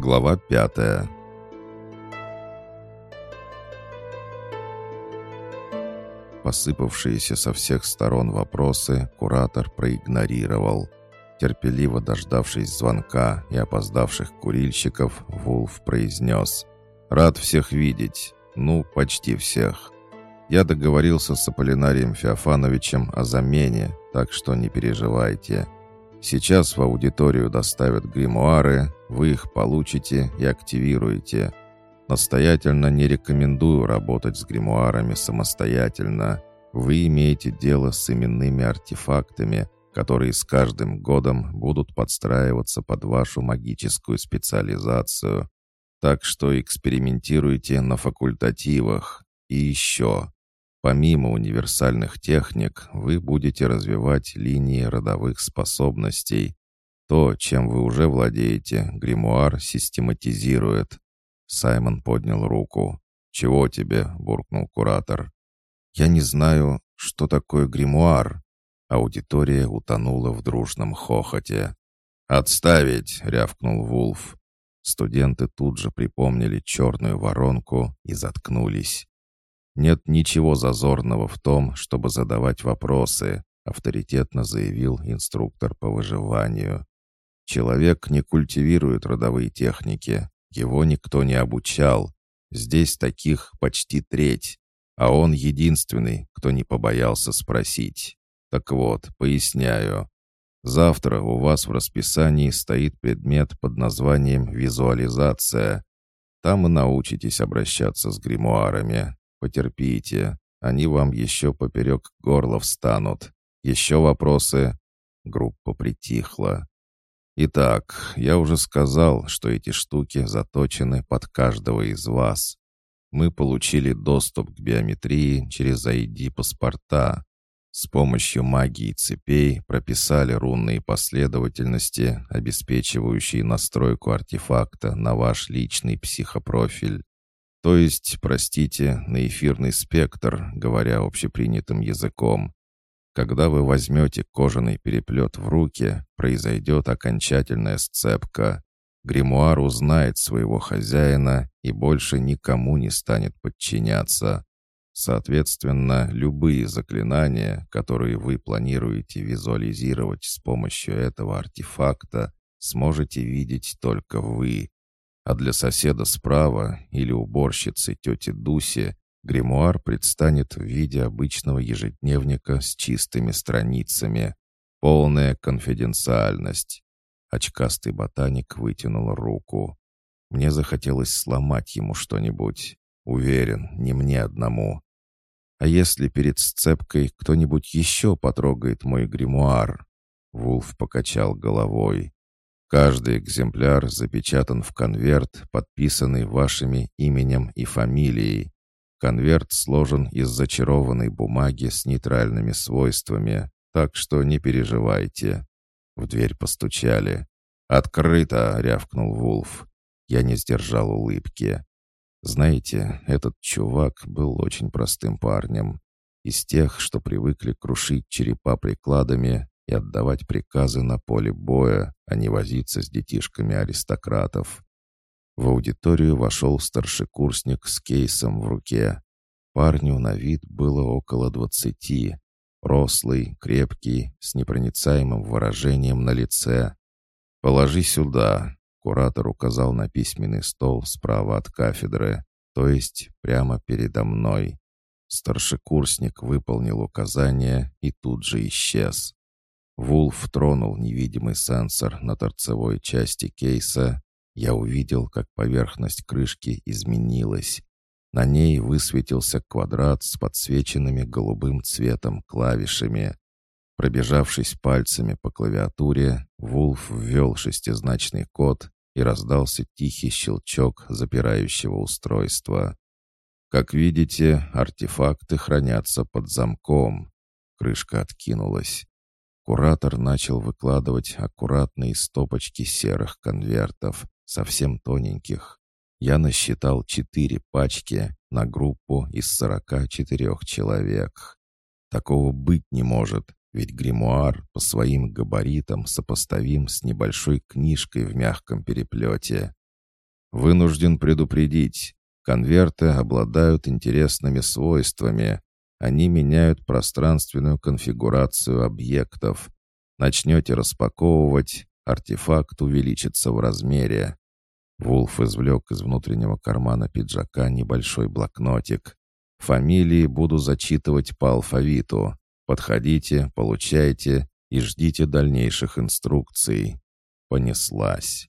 Глава пятая. Посыпавшиеся со всех сторон вопросы куратор проигнорировал. Терпеливо дождавшись звонка и опоздавших курильщиков, Вулф произнес «Рад всех видеть. Ну, почти всех. Я договорился с Аполлинарием Феофановичем о замене, так что не переживайте. Сейчас в аудиторию доставят гримуары, вы их получите и активируете. Настоятельно не рекомендую работать с гримуарами самостоятельно. Вы имеете дело с именными артефактами, которые с каждым годом будут подстраиваться под вашу магическую специализацию. Так что экспериментируйте на факультативах. И еще. Помимо универсальных техник, вы будете развивать линии родовых способностей. То, чем вы уже владеете, гримуар систематизирует. Саймон поднял руку. «Чего тебе?» — буркнул куратор. «Я не знаю, что такое гримуар». Аудитория утонула в дружном хохоте. «Отставить!» — рявкнул Вулф. Студенты тут же припомнили черную воронку и заткнулись. «Нет ничего зазорного в том, чтобы задавать вопросы», авторитетно заявил инструктор по выживанию. «Человек не культивирует родовые техники, его никто не обучал. Здесь таких почти треть, а он единственный, кто не побоялся спросить. Так вот, поясняю. Завтра у вас в расписании стоит предмет под названием «Визуализация». Там и научитесь обращаться с гримуарами. Потерпите, они вам еще поперек горла встанут. Еще вопросы?» Группа притихла. «Итак, я уже сказал, что эти штуки заточены под каждого из вас. Мы получили доступ к биометрии через ID-паспорта. С помощью магии цепей прописали рунные последовательности, обеспечивающие настройку артефакта на ваш личный психопрофиль. То есть, простите, на эфирный спектр, говоря общепринятым языком. Когда вы возьмете кожаный переплет в руки, произойдет окончательная сцепка. Гримуар узнает своего хозяина и больше никому не станет подчиняться. Соответственно, любые заклинания, которые вы планируете визуализировать с помощью этого артефакта, сможете видеть только вы, а для соседа справа или уборщицы тети Дуси гримуар предстанет в виде обычного ежедневника с чистыми страницами. Полная конфиденциальность. Очкастый ботаник вытянул руку. Мне захотелось сломать ему что-нибудь. Уверен, не мне одному. А если перед сцепкой кто-нибудь еще потрогает мой гримуар? Вулф покачал головой. Каждый экземпляр запечатан в конверт, подписанный вашими именем и фамилией. Конверт сложен из зачарованной бумаги с нейтральными свойствами, так что не переживайте. В дверь постучали. «Открыто!» — рявкнул Вулф. Я не сдержал улыбки. Знаете, этот чувак был очень простым парнем. Из тех, что привыкли крушить черепа прикладами и отдавать приказы на поле боя, а не возиться с детишками аристократов. В аудиторию вошел старшекурсник с кейсом в руке. Парню на вид было около двадцати. Рослый, крепкий, с непроницаемым выражением на лице. «Положи сюда», — куратор указал на письменный стол справа от кафедры, то есть прямо передо мной. Старшекурсник выполнил указание и тут же исчез. Вулф тронул невидимый сенсор на торцевой части кейса. Я увидел, как поверхность крышки изменилась. На ней высветился квадрат с подсвеченными голубым цветом клавишами. Пробежавшись пальцами по клавиатуре, Вулф ввел шестизначный код и раздался тихий щелчок запирающего устройства. Как видите, артефакты хранятся под замком. Крышка откинулась. Куратор начал выкладывать аккуратные стопочки серых конвертов, совсем тоненьких. Я насчитал четыре пачки на группу из сорока четырех человек. Такого быть не может, ведь гримуар по своим габаритам сопоставим с небольшой книжкой в мягком переплете. Вынужден предупредить. Конверты обладают интересными свойствами. Они меняют пространственную конфигурацию объектов. Начнете распаковывать, артефакт увеличится в размере. Вулф извлек из внутреннего кармана пиджака небольшой блокнотик. Фамилии буду зачитывать по алфавиту. Подходите, получайте и ждите дальнейших инструкций. Понеслась.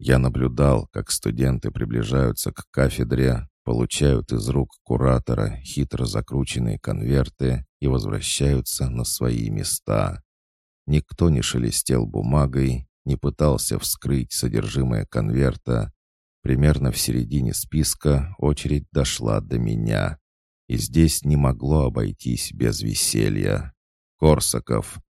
Я наблюдал, как студенты приближаются к кафедре, получают из рук куратора хитро закрученные конверты и возвращаются на свои места. Никто не шелестел бумагой, не пытался вскрыть содержимое конверта. Примерно в середине списка очередь дошла до меня. И здесь не могло обойтись без веселья. Корсаков.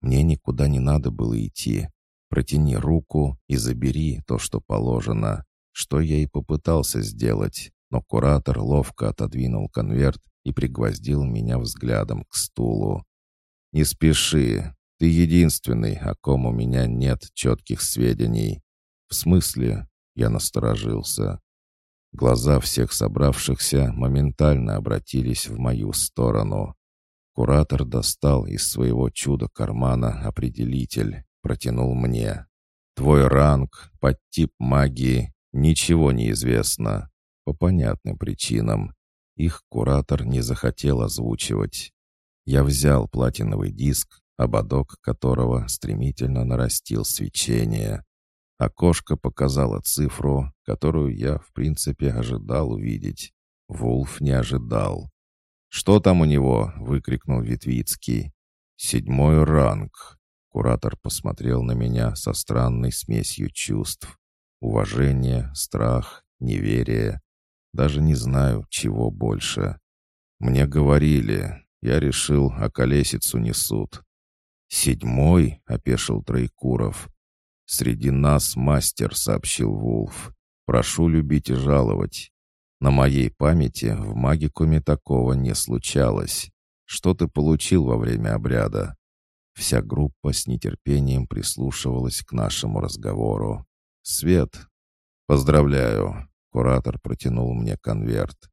Мне никуда не надо было идти. Протяни руку и забери то, что положено. Что я и попытался сделать, но куратор ловко отодвинул конверт и пригвоздил меня взглядом к стулу. «Не спеши. Ты единственный, о ком у меня нет четких сведений». «В смысле?» — я насторожился. Глаза всех собравшихся моментально обратились в мою сторону. Куратор достал из своего чуда-кармана определитель протянул мне. «Твой ранг, подтип магии, ничего не известно. По понятным причинам. Их куратор не захотел озвучивать. Я взял платиновый диск, ободок которого стремительно нарастил свечение. Окошко показало цифру, которую я, в принципе, ожидал увидеть. Вулф не ожидал. «Что там у него?» — выкрикнул Витвицкий. «Седьмой ранг. Куратор посмотрел на меня со странной смесью чувств. Уважение, страх, неверие. Даже не знаю, чего больше. Мне говорили, я решил, а колесицу несут. «Седьмой?» — опешил Троекуров. «Среди нас мастер», — сообщил Вулф. «Прошу любить и жаловать. На моей памяти в магикуме такого не случалось. Что ты получил во время обряда?» Вся группа с нетерпением прислушивалась к нашему разговору. «Свет!» «Поздравляю!» — куратор протянул мне конверт.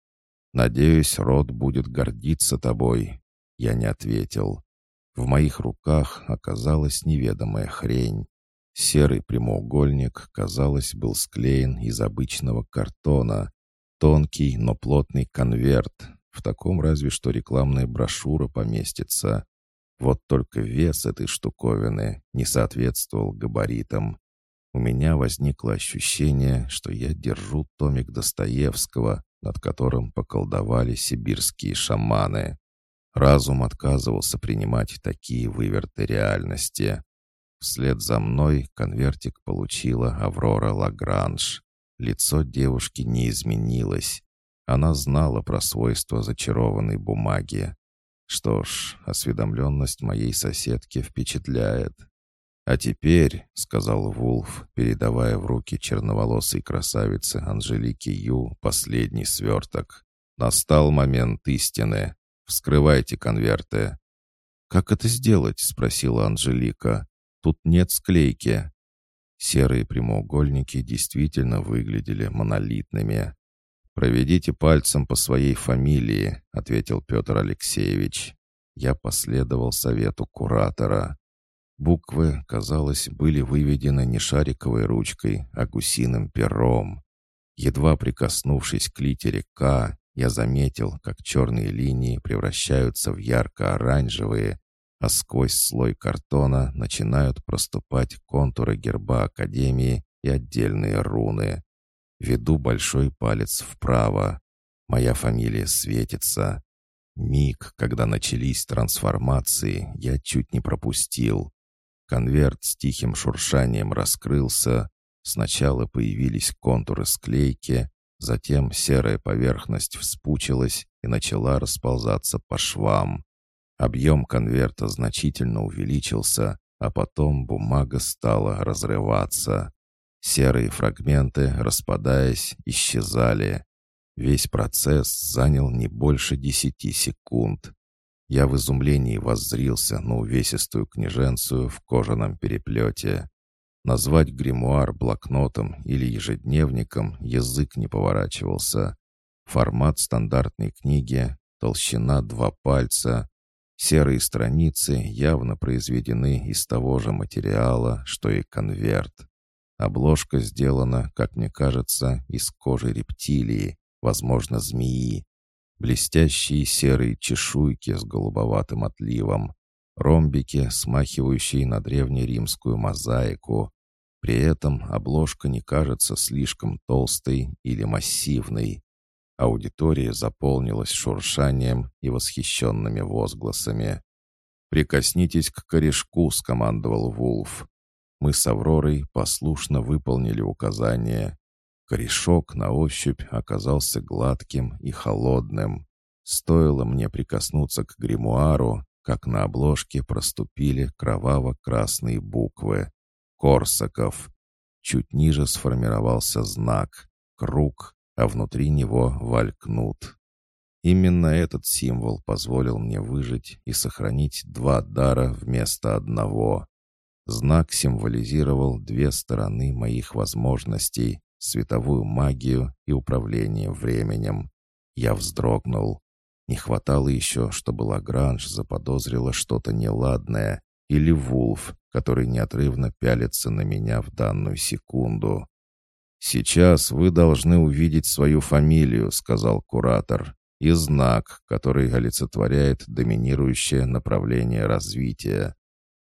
«Надеюсь, род будет гордиться тобой». Я не ответил. В моих руках оказалась неведомая хрень. Серый прямоугольник, казалось, был склеен из обычного картона. Тонкий, но плотный конверт. В таком разве что рекламная брошюра поместится. Вот только вес этой штуковины не соответствовал габаритам. У меня возникло ощущение, что я держу томик Достоевского, над которым поколдовали сибирские шаманы. Разум отказывался принимать такие выверты реальности. Вслед за мной конвертик получила Аврора Лагранж. Лицо девушки не изменилось. Она знала про свойства зачарованной бумаги. Что ж, осведомленность моей соседки впечатляет. «А теперь», — сказал Вулф, передавая в руки черноволосой красавице Анжелики Ю последний сверток, «настал момент истины. Вскрывайте конверты». «Как это сделать?» — спросила Анжелика. «Тут нет склейки». Серые прямоугольники действительно выглядели монолитными. «Проведите пальцем по своей фамилии», — ответил Петр Алексеевич. Я последовал совету куратора. Буквы, казалось, были выведены не шариковой ручкой, а гусиным пером. Едва прикоснувшись к литере «К», я заметил, как черные линии превращаются в ярко-оранжевые, а сквозь слой картона начинают проступать контуры герба Академии и отдельные руны. Веду большой палец вправо. Моя фамилия светится. Миг, когда начались трансформации, я чуть не пропустил. Конверт с тихим шуршанием раскрылся. Сначала появились контуры склейки, затем серая поверхность вспучилась и начала расползаться по швам. Объем конверта значительно увеличился, а потом бумага стала разрываться. Серые фрагменты, распадаясь, исчезали. Весь процесс занял не больше десяти секунд. Я в изумлении воззрился на увесистую княженцию в кожаном переплете. Назвать гримуар блокнотом или ежедневником язык не поворачивался. Формат стандартной книги, толщина два пальца, серые страницы явно произведены из того же материала, что и конверт. Обложка сделана, как мне кажется, из кожи рептилии, возможно, змеи. Блестящие серые чешуйки с голубоватым отливом, ромбики, смахивающие на древнеримскую мозаику. При этом обложка не кажется слишком толстой или массивной. Аудитория заполнилась шуршанием и восхищенными возгласами. «Прикоснитесь к корешку», — скомандовал Вулф. Мы с Авророй послушно выполнили указание. Корешок на ощупь оказался гладким и холодным. Стоило мне прикоснуться к гримуару, как на обложке проступили кроваво-красные буквы. Корсаков. Чуть ниже сформировался знак. Круг, а внутри него валькнут. Именно этот символ позволил мне выжить и сохранить два дара вместо одного. Знак символизировал две стороны моих возможностей — световую магию и управление временем. Я вздрогнул. Не хватало еще, чтобы Лагранж заподозрила что-то неладное, или Вулф, который неотрывно пялится на меня в данную секунду. «Сейчас вы должны увидеть свою фамилию», — сказал куратор, «и знак, который олицетворяет доминирующее направление развития.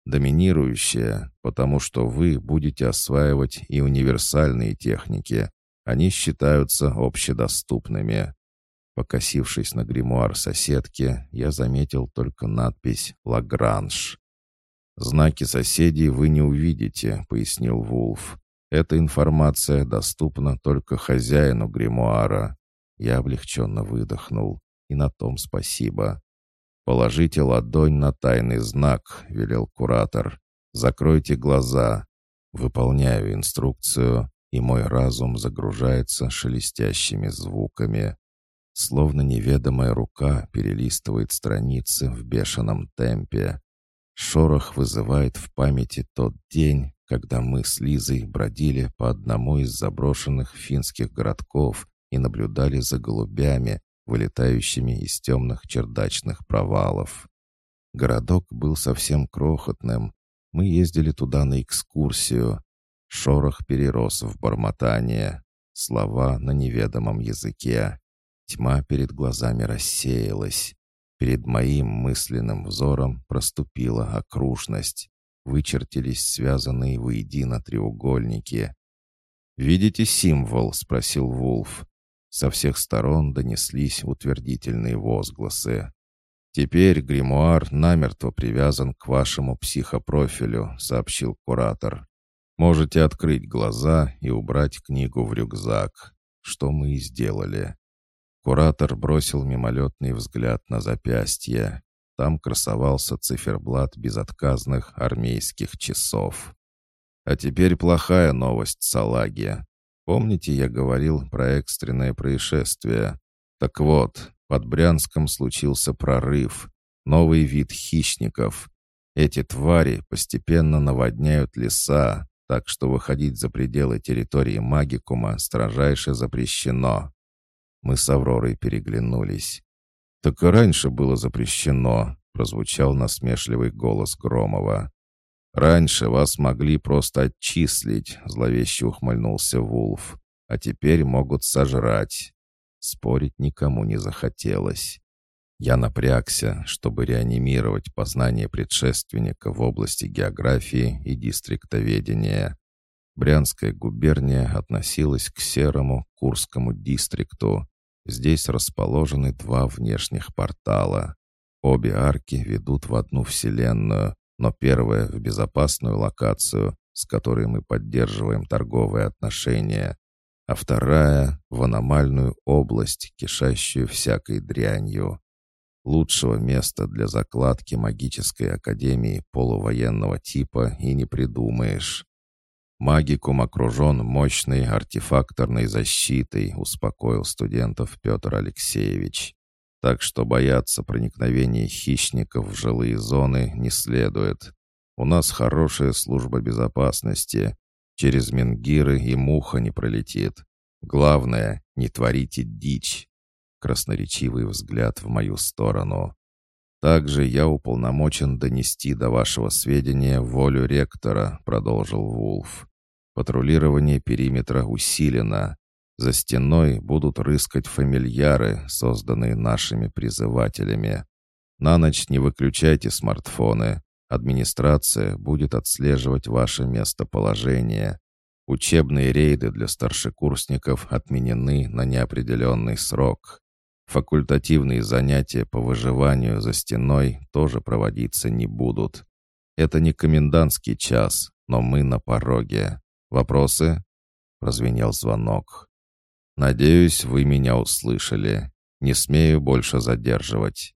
Доминирующее, потому что вы будете осваивать и универсальные техники. Они считаются общедоступными. Покосившись на гримуар соседки, я заметил только надпись «Лагранж». «Знаки соседей вы не увидите», — пояснил Вулф. «Эта информация доступна только хозяину гримуара». Я облегченно выдохнул, и на том спасибо. «Положите ладонь на тайный знак», — велел куратор. «Закройте глаза». Выполняю инструкцию, и мой разум загружается шелестящими звуками. Словно неведомая рука перелистывает страницы в бешеном темпе. Шорох вызывает в памяти тот день, когда мы с Лизой бродили по одному из заброшенных финских городков и наблюдали за голубями, вылетающими из темных чердачных провалов. Городок был совсем крохотным. Мы ездили туда на экскурсию. Шорох перерос в бормотание. Слова на неведомом языке. Тьма перед глазами рассеялась. Перед моим мысленным взором проступила окружность. Вычертились связанные воедино треугольники. «Видите символ?» — спросил Вулф. Со всех сторон донеслись утвердительные возгласы. «Теперь гримуар намертво привязан к вашему психопрофилю», — сообщил куратор. «Можете открыть глаза и убрать книгу в рюкзак, что мы и сделали». Куратор бросил мимолетный взгляд на запястье. Там красовался циферблат безотказных армейских часов. А теперь плохая новость, Салаги. Помните, я говорил про экстренное происшествие? Так вот, под Брянском случился прорыв. Новый вид хищников. Эти твари постепенно наводняют леса, так что выходить за пределы территории магикума строжайше запрещено. Мы с Авророй переглянулись. «Так и раньше было запрещено», — прозвучал насмешливый голос Громова. «Раньше вас могли просто отчислить», — зловеще ухмыльнулся Вулф. «А теперь могут сожрать». Спорить никому не захотелось. Я напрягся, чтобы реанимировать познание предшественника в области географии и дистриктоведения. Брянская губерния относилась к серому Курскому дистрикту. Здесь расположены два внешних портала. Обе арки ведут в одну вселенную, но первая в безопасную локацию, с которой мы поддерживаем торговые отношения, а вторая в аномальную область, кишащую всякой дрянью. Лучшего места для закладки магической академии полувоенного типа и не придумаешь. Магикум окружен мощной артефакторной защитой, успокоил студентов Петр Алексеевич. Так что бояться проникновения хищников в жилые зоны не следует. У нас хорошая служба безопасности, Через Менгиры и муха не пролетит. Главное, не творите дичь. Красноречивый взгляд в мою сторону. Также я уполномочен донести до вашего сведения волю ректора, продолжил Вулф. Патрулирование периметра усилено. За стеной будут рыскать фамильяры, созданные нашими призывателями. На ночь не выключайте смартфоны. Администрация будет отслеживать ваше местоположение. Учебные рейды для старшекурсников отменены на неопределенный срок. Факультативные занятия по выживанию за стеной тоже проводиться не будут. Это не комендантский час, но мы на пороге. Вопросы?» Прозвенел звонок. «Надеюсь, вы меня услышали. Не смею больше задерживать».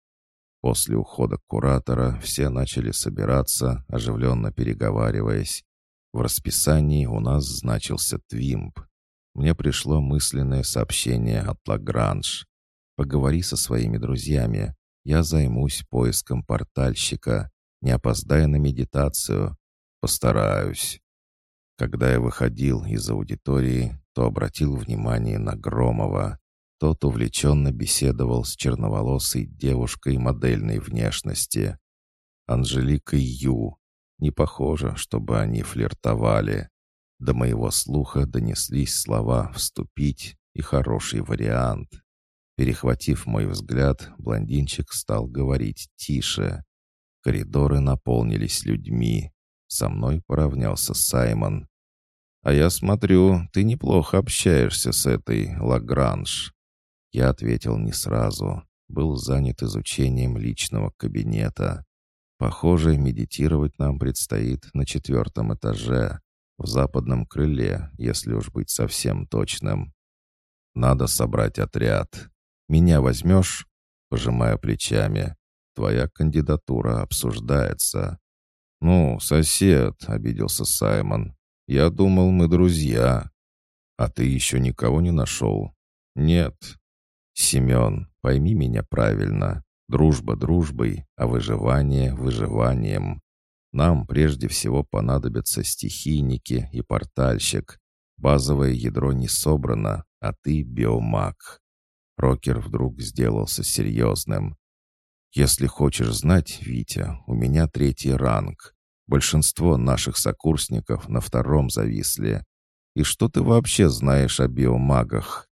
После ухода куратора все начали собираться, оживленно переговариваясь. В расписании у нас значился Твимп. Мне пришло мысленное сообщение от Лагранж. «Поговори со своими друзьями. Я займусь поиском портальщика. Не опоздай на медитацию. Постараюсь». Когда я выходил из аудитории, то обратил внимание на Громова. Тот увлеченно беседовал с черноволосой девушкой модельной внешности. Анжеликой Ю. Не похоже, чтобы они флиртовали. До моего слуха донеслись слова «вступить» и «хороший вариант». Перехватив мой взгляд, блондинчик стал говорить тише. Коридоры наполнились людьми. Со мной поравнялся Саймон. «А я смотрю, ты неплохо общаешься с этой Лагранж». Я ответил не сразу. Был занят изучением личного кабинета. Похоже, медитировать нам предстоит на четвертом этаже, в западном крыле, если уж быть совсем точным. Надо собрать отряд. Меня возьмешь? Пожимая плечами. Твоя кандидатура обсуждается. «Ну, сосед», — обиделся Саймон, я думал, мы друзья. А ты еще никого не нашел? Нет. Семен, пойми меня правильно. Дружба дружбой, а выживание выживанием. Нам прежде всего понадобятся стихийники и портальщик. Базовое ядро не собрано, а ты биомаг. Рокер вдруг сделался серьезным. «Если хочешь знать, Витя, у меня третий ранг. Большинство наших сокурсников на втором зависли. И что ты вообще знаешь о биомагах?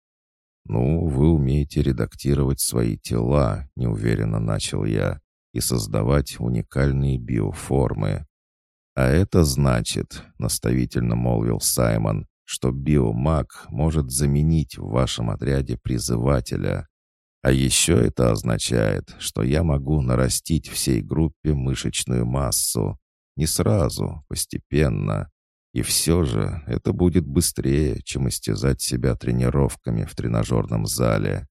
Ну, вы умеете редактировать свои тела, неуверенно начал я, и создавать уникальные биоформы. А это значит, наставительно молвил Саймон, что биомаг может заменить в вашем отряде призывателя. А еще это означает, что я могу нарастить всей группе мышечную массу, не сразу, постепенно. И все же это будет быстрее, чем истязать себя тренировками в тренажерном зале.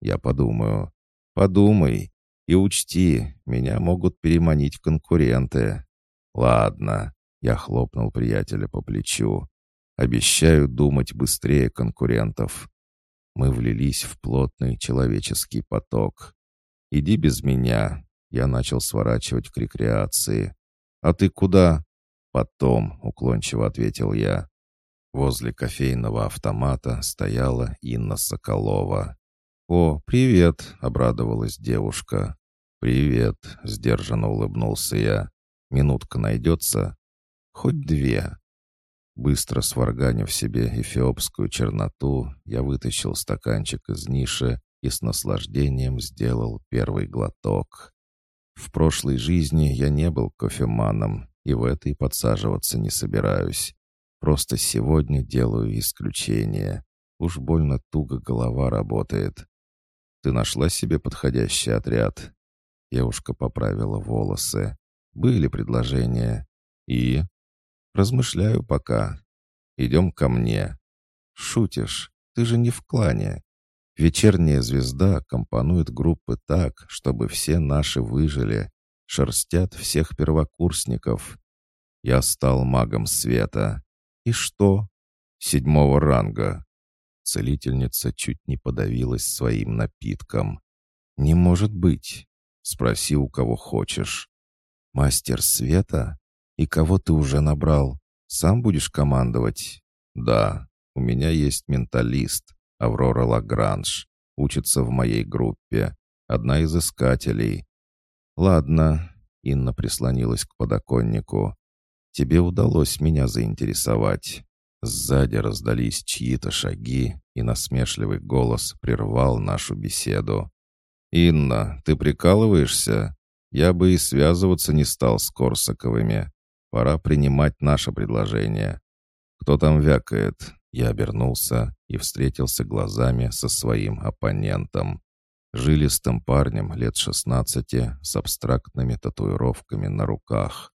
Я подумаю. Подумай и учти, меня могут переманить конкуренты. Ладно, я хлопнул приятеля по плечу. Обещаю думать быстрее конкурентов. Мы влились в плотный человеческий поток. Иди без меня. Я начал сворачивать к рекреации. «А ты куда?» «Потом», — уклончиво ответил я. Возле кофейного автомата стояла Инна Соколова. «О, привет!» — обрадовалась девушка. «Привет!» — сдержанно улыбнулся я. «Минутка найдется?» «Хоть две». Быстро сварганив себе эфиопскую черноту, я вытащил стаканчик из ниши и с наслаждением сделал первый глоток. В прошлой жизни я не был кофеманом и в этой подсаживаться не собираюсь. Просто сегодня делаю исключение. Уж больно туго голова работает. Ты нашла себе подходящий отряд?» Девушка поправила волосы. «Были предложения. И?» «Размышляю пока. Идем ко мне». «Шутишь? Ты же не в клане. Вечерняя звезда компонует группы так, чтобы все наши выжили, шерстят всех первокурсников. Я стал магом света. И что? Седьмого ранга. Целительница чуть не подавилась своим напитком. «Не может быть. Спроси, у кого хочешь». «Мастер света? И кого ты уже набрал? Сам будешь командовать?» «Да, у меня есть менталист, Аврора Лагранж. Учится в моей группе. Одна из искателей». «Ладно», — Инна прислонилась к подоконнику. «Тебе удалось меня заинтересовать». Сзади раздались чьи-то шаги, и насмешливый голос прервал нашу беседу. «Инна, ты прикалываешься? Я бы и связываться не стал с Корсаковыми. Пора принимать наше предложение. Кто там вякает?» Я обернулся и встретился глазами со своим оппонентом. Жилистым парнем лет шестнадцати с абстрактными татуировками на руках.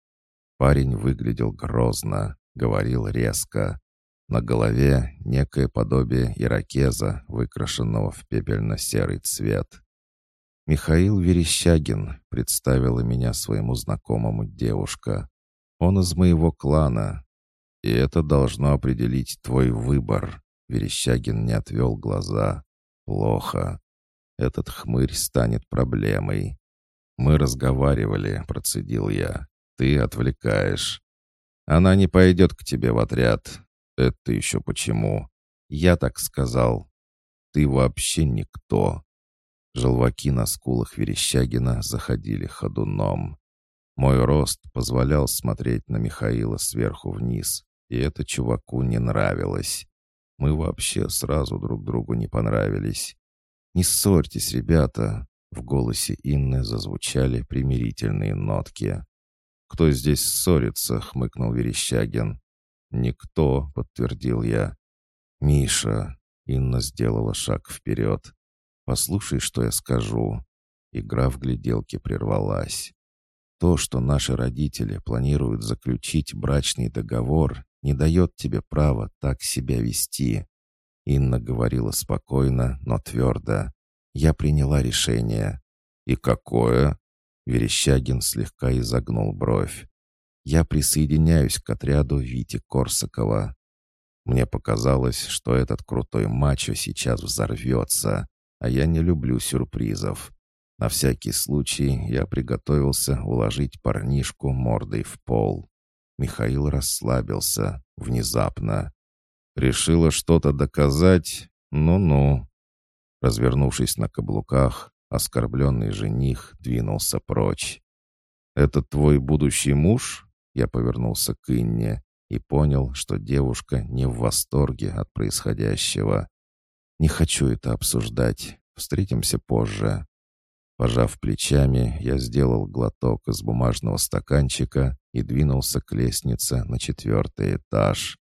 Парень выглядел грозно, говорил резко. На голове некое подобие иракеза, выкрашенного в пепельно-серый цвет. «Михаил Верещагин», — представила меня своему знакомому девушка. Он из моего клана. И это должно определить твой выбор. Верещагин не отвел глаза. Плохо. Этот хмырь станет проблемой. Мы разговаривали, процедил я. Ты отвлекаешь. Она не пойдет к тебе в отряд. Это еще почему? Я так сказал. Ты вообще никто. Желваки на скулах Верещагина заходили ходуном. Мой рост позволял смотреть на Михаила сверху вниз, и это чуваку не нравилось. Мы вообще сразу друг другу не понравились. «Не ссорьтесь, ребята!» В голосе Инны зазвучали примирительные нотки. «Кто здесь ссорится?» — хмыкнул Верещагин. «Никто», — подтвердил я. «Миша!» — Инна сделала шаг вперед. «Послушай, что я скажу». Игра в гляделке прервалась. То, что наши родители планируют заключить брачный договор, не дает тебе права так себя вести. Инна говорила спокойно, но твердо. Я приняла решение. И какое? Верещагин слегка изогнул бровь. Я присоединяюсь к отряду Вити Корсакова. Мне показалось, что этот крутой мачо сейчас взорвется, а я не люблю сюрпризов. На всякий случай я приготовился уложить парнишку мордой в пол. Михаил расслабился внезапно. Решила что-то доказать? Ну-ну. Развернувшись на каблуках, оскорбленный жених двинулся прочь. «Это твой будущий муж?» Я повернулся к Инне и понял, что девушка не в восторге от происходящего. «Не хочу это обсуждать. Встретимся позже». Пожав плечами, я сделал глоток из бумажного стаканчика и двинулся к лестнице на четвертый этаж.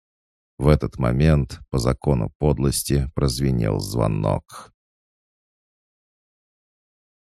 В этот момент, по закону подлости, прозвенел звонок.